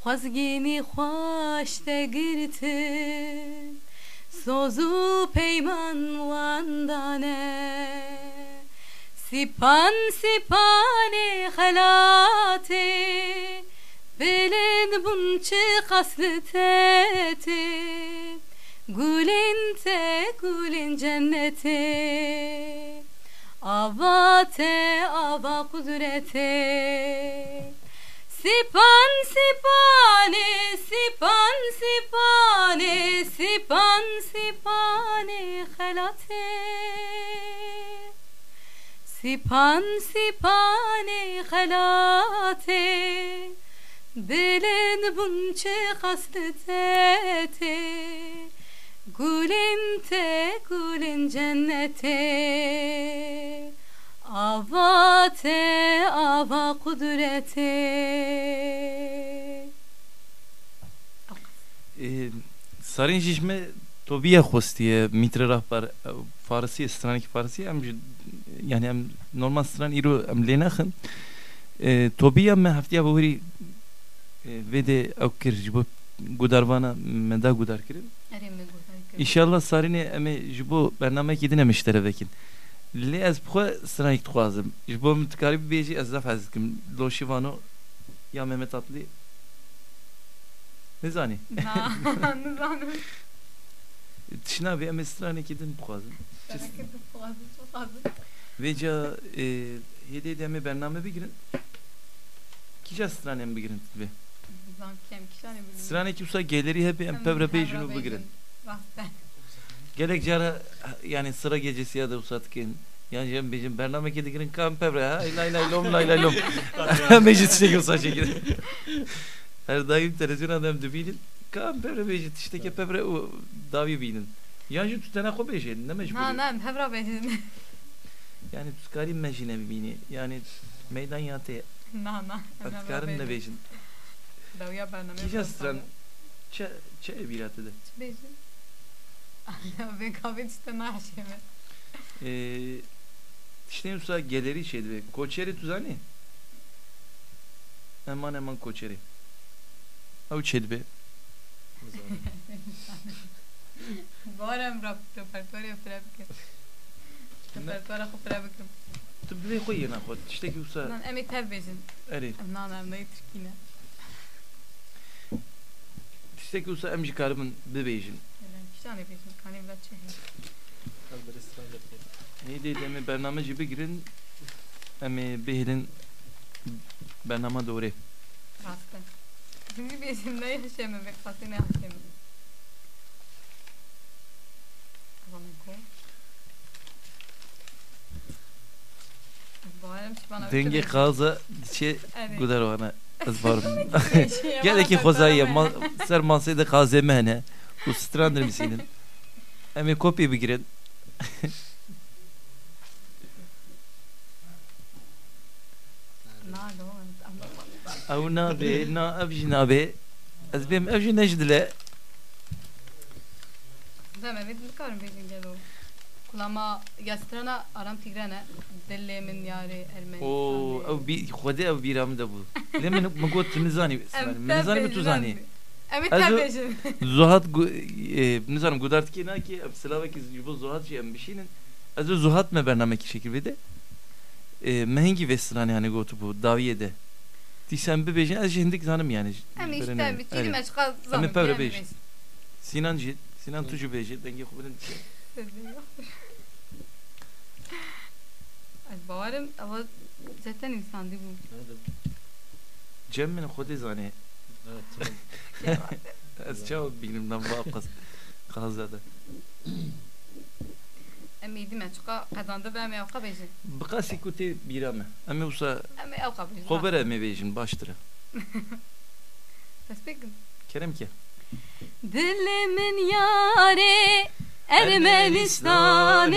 Xwazgînî xweş te girtin Soz û peyman wan dane Sipan sipane halate Belin bunçe kaslete Gulin te gulin cennete Avate ava kudrete Sipan sipane sipan sipane sipan sipane halate Sipan sipane halate Belin bunçe haslete Gulin te gulin cennete Avate ava kudrete. سارین جیشمه تو بیا خوستیه میتر رهبر فارسی استرانی که فارسی هم یعنی هم نورمال استران ایرو هم لی نخن تو بیا من هفته با هوری ویده او کر جبو گوداروانا من دا گودار کرد ایشالله سارین امی جبو برنامه کدین امشتره بکن min tikarî bibêjî ez zaf hez dikim. Loşî vano ya Mehmet Atlı. Nizanî. Na, [laughs] nizanim. Tişna vê em ê stranekî din dixwazim. Sereke dixwazim, dixwazim. Veca e, ê bername bigirin. Kîja stranê em bigirin vê. Nizam kem kişanê bilin. Stranekî wisa gelêrî hebe em pevre bêjin û bigirin. Rasten. Gelek cara yani sıra gecesi ya da usatken yani cem bizim bernameke dikirin kam pevre ha? Lay lay lom lay lay lom. Mecit işte olsa şekilde her daim televizyon adam dubinin kam pevre mecit işte ke pevre o davi binin yani şu tutana ko beje ne mecbur Na, na, hevra bejin. yani tutkari mecine bini yani meydan yate Na, na. atkarın ne bejin Davya bername. kişa stran çe çe biratı de Ben kahve işte ne aşeme. Eee işte usta geleri şeydi be. Koçeri tuzani. Eman eman koçeri. Av çedi be. [laughs] Barem rap repertuarı frabike. Repertuarı xo frabike. Tu bile koy yana kod. İşte ki usta. Nan emek tev bejin. Eri. Na, na, na, Türkine. İşte ki çehe. Kalbere stran yapayım. Neydi demi bername gibi girin. Emi behilin bernama doğru. Rasten. Şimdi bejin ne yaşeme ve kası ne yaşeme. Tamam ko. Barem şibana. Denge kaza şey gudar ona. Az varım. Gel ki u strander mislim. Em ê kopyê bigirin. Ew nabe, na ev jî nabe. Ez bêm ev jî ne ji dile. Demê vê dikarim bêjin. Kulama ya strana aram tigrene dillê min yarê ermenî. O ew bî xwedê ev bîra min de bû. Lê min min got tu nizanî. Min nizanî min tu zanî. Evet also, Herr So hat, e, misalım Gudart ki ki Slavak iz yubo Zuhat şey bir şeyin. Also Zuhat me bernamek şekilde e, mehengi vestrani hani gotu bu daviyede. Dişen bir bebeğin az jendik zanım yani. Hem işte bir kelime çıkar zanım. Hem pevre beş. Sinan jid, Sinan tuju beşi denge kubun. Bavarım ama zaten insan değil bu. Cemmin kodi zanı. Evet. Ez çabuk bilim dan bağqız. Qazadı. Emi idime çuqa qazandı ve emi avqa bejin. Bıqa sikuti birame. Emi usa... Emi avqa bejin. Xober emi bejin baştıra. Tespekin. Kerem ki. Dilimin yare Ermenistan'ı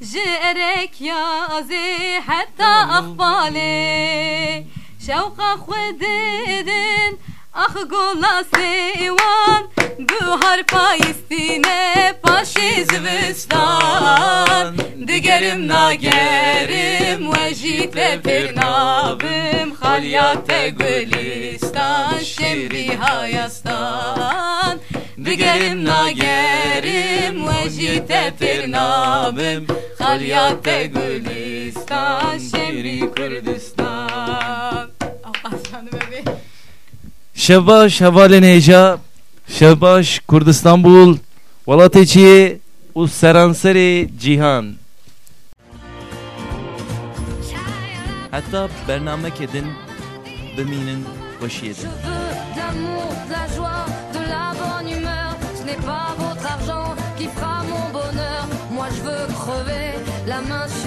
Jerek yazı hatta akbali Şevka xwedidin Ah gola sevan Guhar payistine Paşi zivıstan Digerim nagerim Vecit ve pirnavim Halyate gülistan Şemri hayastan. Digerim na gerim nagerim Vecite pirnavim Halyate gülistan Şemri Kürdistan Şebaş havaleneyca Şebaş Kurd İstanbul Valateci Usseranseri Cihan. Hatta bernamek edin Beminin başı edin La main